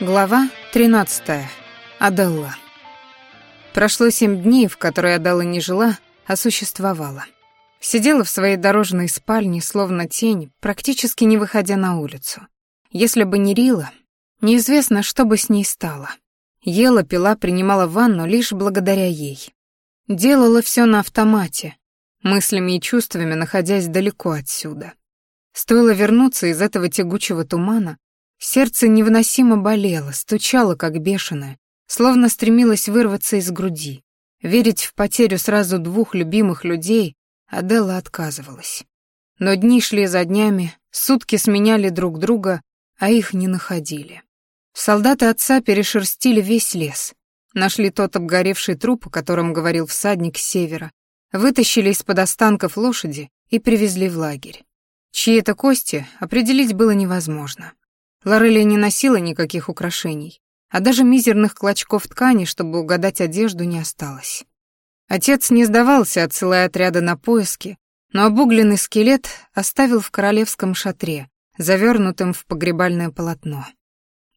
Глава 13. Аделла. Прошло семь дней, в которые Аделла не жила, а существовала. Сидела в своей дорожной спальне, словно тень, практически не выходя на улицу. Если бы не Рила, неизвестно, что бы с ней стало. Ела, пила, принимала ванну лишь благодаря ей. Делала все на автомате, мыслями и чувствами находясь далеко отсюда. Стоило вернуться из этого тягучего тумана, Сердце невыносимо болело, стучало как бешеное, словно стремилось вырваться из груди. Верить в потерю сразу двух любимых людей Аделла отказывалась. Но дни шли за днями, сутки сменяли друг друга, а их не находили. Солдаты отца перешерстили весь лес, нашли тот обгоревший труп, о котором говорил всадник с севера, вытащили из-под останков лошади и привезли в лагерь. Чьи это кости, определить было невозможно. Лорелия не носила никаких украшений, а даже мизерных клочков ткани, чтобы угадать одежду, не осталось. Отец не сдавался, отсылая отряды на поиски, но обугленный скелет оставил в королевском шатре, завернутым в погребальное полотно.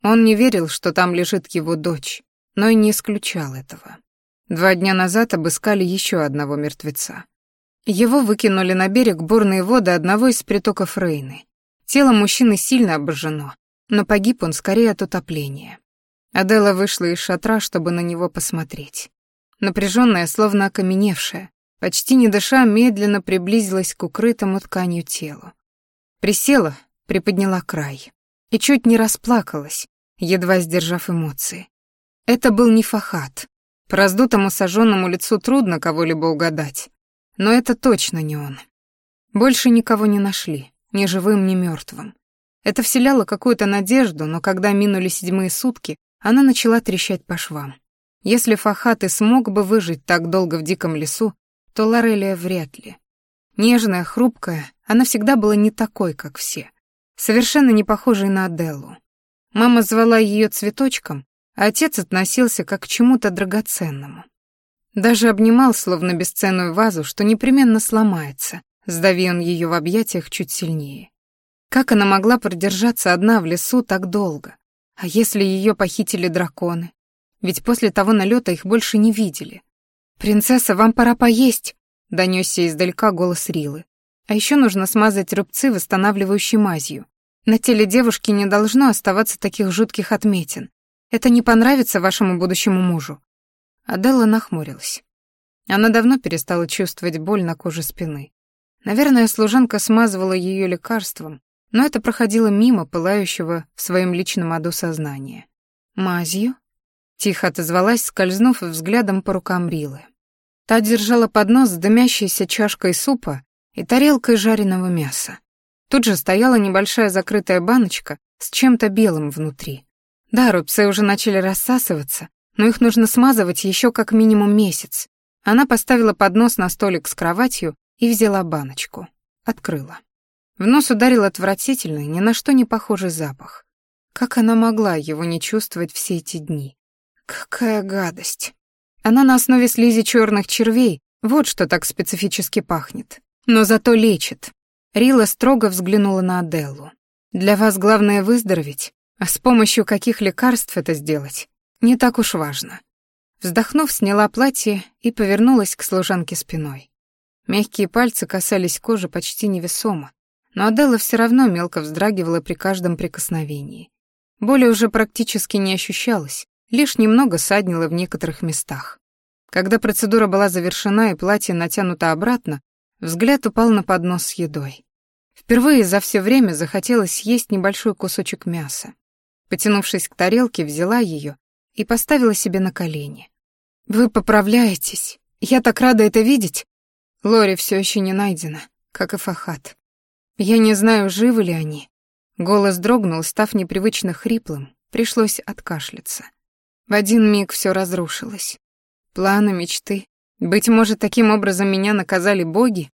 Он не верил, что там лежит его дочь, но и не исключал этого. Два дня назад обыскали еще одного мертвеца. Его выкинули на берег бурные воды одного из притоков Рейны. Тело мужчины сильно обожжено, но погиб он скорее от утопления. Адела вышла из шатра, чтобы на него посмотреть. Напряженная, словно окаменевшая, почти не дыша, медленно приблизилась к укрытому тканью телу. Присела, приподняла край и чуть не расплакалась, едва сдержав эмоции. Это был не Фахат. По раздутому сожженному лицу трудно кого-либо угадать, но это точно не он. Больше никого не нашли, ни живым, ни мертвым. Это вселяло какую-то надежду, но когда минули седьмые сутки, она начала трещать по швам. Если Фахат и смог бы выжить так долго в диком лесу, то Лорелия вряд ли. Нежная, хрупкая, она всегда была не такой, как все. Совершенно не похожей на Аделлу. Мама звала ее цветочком, а отец относился как к чему-то драгоценному. Даже обнимал, словно бесценную вазу, что непременно сломается, сдави он ее в объятиях чуть сильнее. Как она могла продержаться одна в лесу так долго? А если ее похитили драконы? Ведь после того налета их больше не видели. «Принцесса, вам пора поесть!» — донесся издалека голос Рилы. «А еще нужно смазать рубцы восстанавливающей мазью. На теле девушки не должно оставаться таких жутких отметин. Это не понравится вашему будущему мужу». Аделла нахмурилась. Она давно перестала чувствовать боль на коже спины. Наверное, служанка смазывала ее лекарством, но это проходило мимо пылающего в своем личном аду сознания. «Мазью?» — тихо отозвалась, скользнув взглядом по рукам Рилы. Та держала поднос с дымящейся чашкой супа и тарелкой жареного мяса. Тут же стояла небольшая закрытая баночка с чем-то белым внутри. Да, рубцы уже начали рассасываться, но их нужно смазывать еще как минимум месяц. Она поставила поднос на столик с кроватью и взяла баночку. Открыла. В нос ударил отвратительный, ни на что не похожий запах. Как она могла его не чувствовать все эти дни? Какая гадость. Она на основе слизи черных червей, вот что так специфически пахнет. Но зато лечит. Рила строго взглянула на Аделлу. Для вас главное выздороветь, а с помощью каких лекарств это сделать, не так уж важно. Вздохнув, сняла платье и повернулась к служанке спиной. Мягкие пальцы касались кожи почти невесомо, но Аделла все равно мелко вздрагивала при каждом прикосновении. Боли уже практически не ощущалось, лишь немного саднило в некоторых местах. Когда процедура была завершена и платье натянуто обратно, взгляд упал на поднос с едой. Впервые за все время захотелось съесть небольшой кусочек мяса. Потянувшись к тарелке, взяла ее и поставила себе на колени. «Вы поправляетесь. Я так рада это видеть!» Лори все еще не найдена, как и Фахат. Я не знаю, живы ли они. Голос дрогнул, став непривычно хриплым, пришлось откашляться. В один миг все разрушилось. Планы, мечты. Быть может, таким образом меня наказали боги?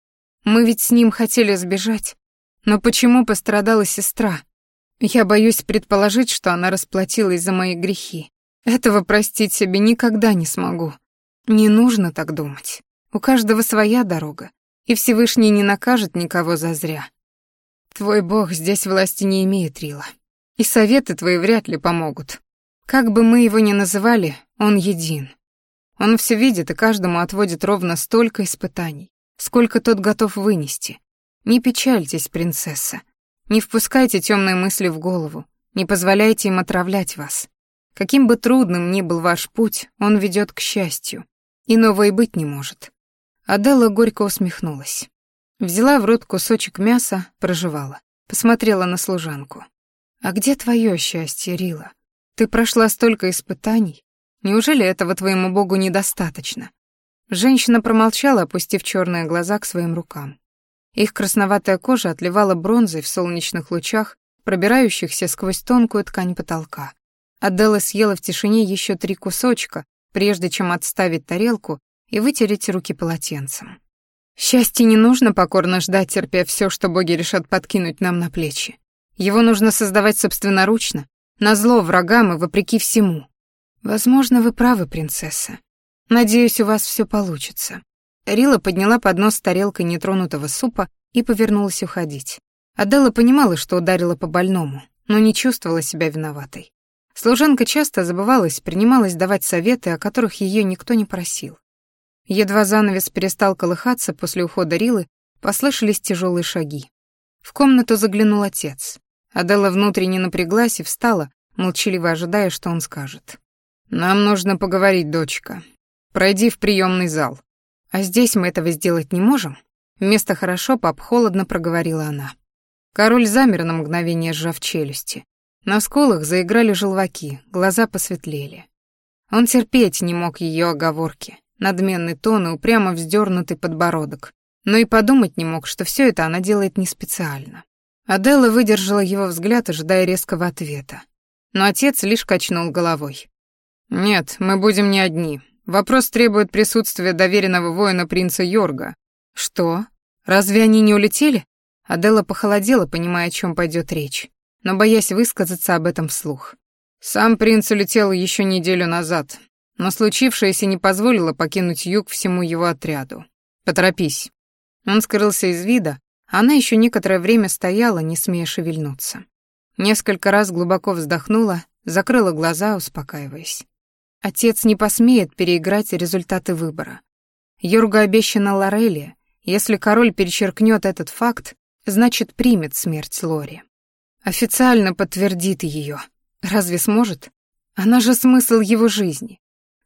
Мы ведь с ним хотели сбежать. Но почему пострадала сестра? Я боюсь предположить, что она расплатилась за мои грехи. Этого простить себе никогда не смогу. Не нужно так думать. У каждого своя дорога, и Всевышний не накажет никого зазря. Твой бог здесь власти не имеет, Рила. И советы твои вряд ли помогут. Как бы мы его ни называли, он един. Он все видит и каждому отводит ровно столько испытаний, сколько тот готов вынести. Не печальтесь, принцесса. Не впускайте темные мысли в голову, не позволяйте им отравлять вас. Каким бы трудным ни был ваш путь, он ведет к счастью. Иного и быть не может. Аделла горько усмехнулась. Взяла в рот кусочек мяса, прожевала. Посмотрела на служанку. «А где твое счастье, Рила? Ты прошла столько испытаний. Неужели этого твоему богу недостаточно?» Женщина промолчала, опустив черные глаза к своим рукам. Их красноватая кожа отливала бронзой в солнечных лучах, пробирающихся сквозь тонкую ткань потолка. Аделла съела в тишине еще три кусочка, прежде чем отставить тарелку и вытереть руки полотенцем. Счастье не нужно покорно ждать, терпя все, что боги решат подкинуть нам на плечи. Его нужно создавать собственноручно, назло врагам и вопреки всему. Возможно, вы правы, принцесса. Надеюсь, у вас все получится. Рила подняла поднос с тарелкой нетронутого супа и повернулась уходить. Аделла понимала, что ударила по больному, но не чувствовала себя виноватой. Служанка часто забывалась, принималась давать советы, о которых ее никто не просил. Едва занавес перестал колыхаться после ухода Рилы, послышались тяжелые шаги. В комнату заглянул отец. Аделла внутренне напряглась и встала, молчаливо ожидая, что он скажет. «Нам нужно поговорить, дочка. Пройди в приемный зал. «А здесь мы этого сделать не можем?» Вместо «хорошо» пап холодно проговорила она. Король замер на мгновение, сжав челюсти. На скулах заиграли желваки, глаза посветлели. Он терпеть не мог ее оговорки, надменный тон и упрямо вздернутый подбородок, но и подумать не мог, что все это она делает не специально. Аделла выдержала его взгляд, ожидая резкого ответа. Но отец лишь качнул головой. «Нет, мы будем не одни. Вопрос требует присутствия доверенного воина принца Йорга. Что? Разве они не улетели? Адела похолодела, понимая, о чем пойдет речь, но боясь высказаться об этом вслух. Сам принц улетел еще неделю назад, но случившееся не позволило покинуть юг всему его отряду. Поторопись. Он скрылся из вида, а она еще некоторое время стояла, не смея шевельнуться. Несколько раз глубоко вздохнула, закрыла глаза, успокаиваясь. Отец не посмеет переиграть результаты выбора. Юрга обещана Лорелия. Если король перечеркнет этот факт, значит, примет смерть Лори. Официально подтвердит ее. Разве сможет? Она же смысл его жизни.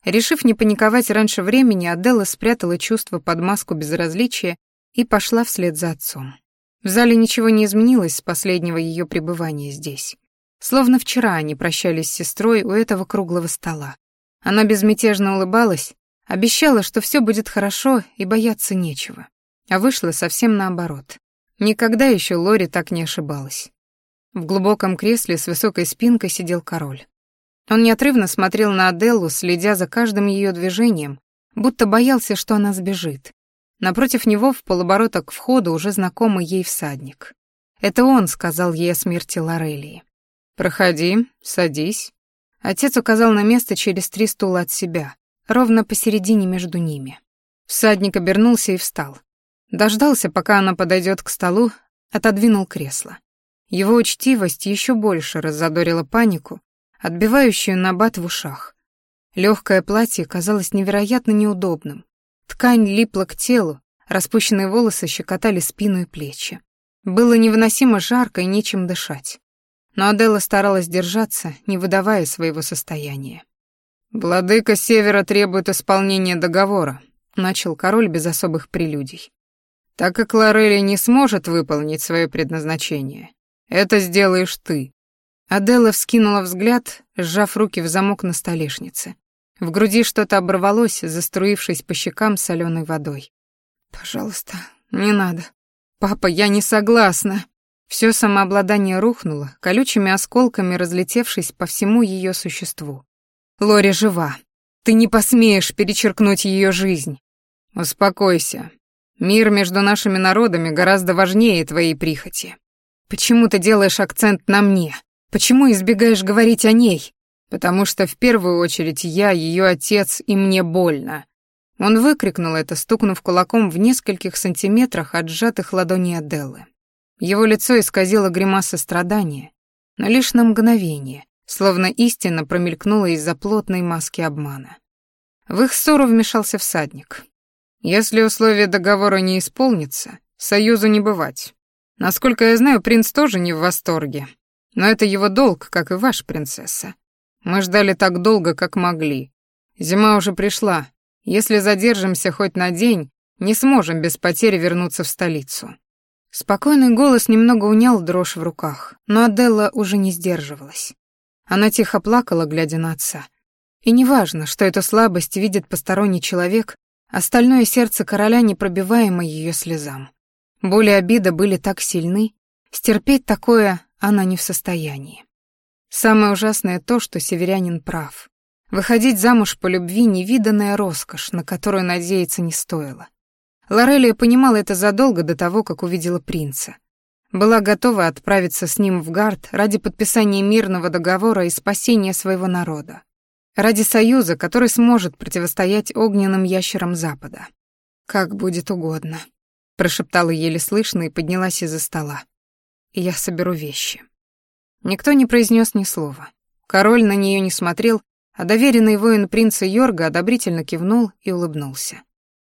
Решив не паниковать раньше времени, Аделла спрятала чувство под маску безразличия и пошла вслед за отцом. В зале ничего не изменилось с последнего ее пребывания здесь. Словно вчера они прощались с сестрой у этого круглого стола. Она безмятежно улыбалась, обещала, что все будет хорошо и бояться нечего. А вышло совсем наоборот. Никогда еще Лори так не ошибалась. В глубоком кресле с высокой спинкой сидел король. Он неотрывно смотрел на Аделлу, следя за каждым ее движением, будто боялся, что она сбежит. Напротив него в полоборота к входу уже знакомый ей всадник. Это он сказал ей о смерти Лорелии. «Проходи, садись», Отец указал на место через три стула от себя, ровно посередине между ними. Всадник обернулся и встал. Дождался, пока она подойдет к столу, отодвинул кресло. Его учтивость еще больше раззадорила панику, отбивающую набат в ушах. Легкое платье казалось невероятно неудобным. Ткань липла к телу, распущенные волосы щекотали спину и плечи. Было невыносимо жарко и нечем дышать но Аделла старалась держаться, не выдавая своего состояния. «Владыка Севера требует исполнения договора», — начал король без особых прелюдий. «Так как Лорелли не сможет выполнить свое предназначение, это сделаешь ты». Аделла вскинула взгляд, сжав руки в замок на столешнице. В груди что-то оборвалось, заструившись по щекам соленой водой. «Пожалуйста, не надо. Папа, я не согласна!» Все самообладание рухнуло, колючими осколками разлетевшись по всему ее существу. Лори жива. Ты не посмеешь перечеркнуть ее жизнь. Успокойся. Мир между нашими народами гораздо важнее твоей прихоти. Почему ты делаешь акцент на мне? Почему избегаешь говорить о ней? Потому что в первую очередь я ее отец, и мне больно. Он выкрикнул это, стукнув кулаком в нескольких сантиметрах от сжатых ладоней Аделлы. Его лицо исказило гримаса страдания, но лишь на мгновение, словно истина промелькнула из-за плотной маски обмана. В их ссору вмешался всадник. «Если условия договора не исполнятся, союзу не бывать. Насколько я знаю, принц тоже не в восторге. Но это его долг, как и ваш, принцесса. Мы ждали так долго, как могли. Зима уже пришла. Если задержимся хоть на день, не сможем без потери вернуться в столицу». Спокойный голос немного унял дрожь в руках, но Аделла уже не сдерживалась. Она тихо плакала, глядя на отца. И неважно, что эту слабость видит посторонний человек, остальное сердце короля непробиваемо ее слезам. Боли и обида были так сильны, стерпеть такое она не в состоянии. Самое ужасное то, что северянин прав. Выходить замуж по любви — невиданная роскошь, на которую надеяться не стоило. Лорелия понимала это задолго до того, как увидела принца. Была готова отправиться с ним в Гард ради подписания мирного договора и спасения своего народа. Ради союза, который сможет противостоять огненным ящерам Запада. «Как будет угодно», — прошептала еле слышно и поднялась из-за стола. «Я соберу вещи». Никто не произнес ни слова. Король на нее не смотрел, а доверенный воин принца Йорга одобрительно кивнул и улыбнулся.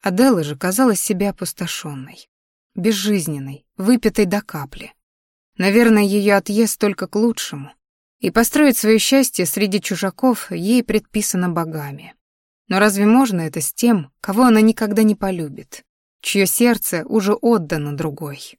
Аделла же казалась себе опустошенной, безжизненной, выпитой до капли. Наверное, ее отъезд только к лучшему, и построить свое счастье среди чужаков ей предписано богами. Но разве можно это с тем, кого она никогда не полюбит, чье сердце уже отдано другой?